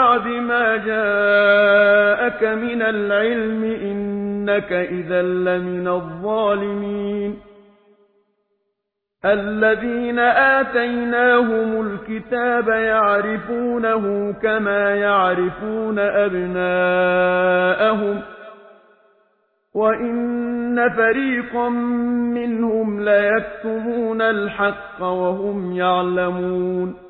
بعد ما جاءك من العلم إنك إذا لمن الظالمين. الذين آتيناهم الكتاب يعرفونه كما يعرفون أبناءهم. وَإِنَّ فَرِيقًا مِنْهُمْ لَيَكْتُمُونَ الْحَقَّ وَهُمْ يَعْلَمُونَ.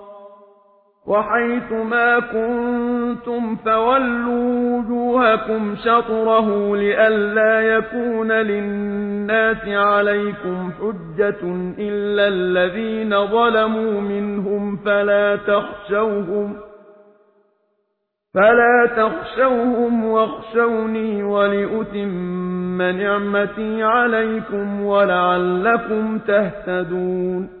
وَحَيْثُ مَا كُنتُمْ فَوَلُّوا وُجُوهَكُمْ شَطْرَهُ لِئَلَّا يَكُونَ لِلنَّاسِ عَلَيْكُمْ حُجَّةٌ إِلَّا الَّذِينَ ظَلَمُوا مِنْهُمْ فَلَا تَخْشَوْهُمْ فَلَا تَخْشَوْهُمْ وَاخْشَوْنِي وَلِأُتِمَّ نِعْمَتِي عَلَيْكُمْ وَلَعَلَّكُمْ تَهْتَدُونَ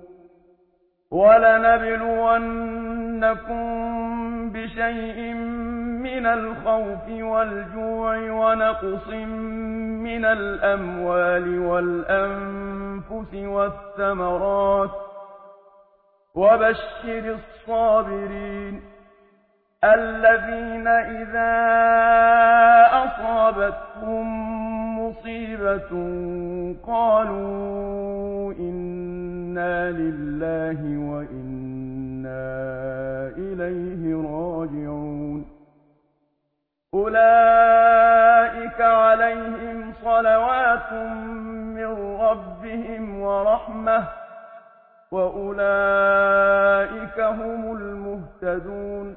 وَلَنَبْلُوَنَّكُم بِشَيْءٍ مِّنَ الْخَوْفِ وَالْجُوعِ وَنَقْصٍ مِّنَ الْأَمْوَالِ وَالْأَنفُسِ وَالثَّمَرَاتِ ۗ وَبَشِّرِ الصَّابِرِينَ الَّذِينَ إِذَا أَصَابَتْهُم مُّصِيبَةٌ قَالُوا إن إِنَّا لِلَّهِ وَإِنَّا إِلَيْهِ رَاجِعُونَ أُولَئِكَ عَلَيْهِمْ صَلَوَاتٌ مِّن رَّبِّهِمْ وَرَحْمَةٌ وَأُولَئِكَ هُمُ الْمُهْتَدُونَ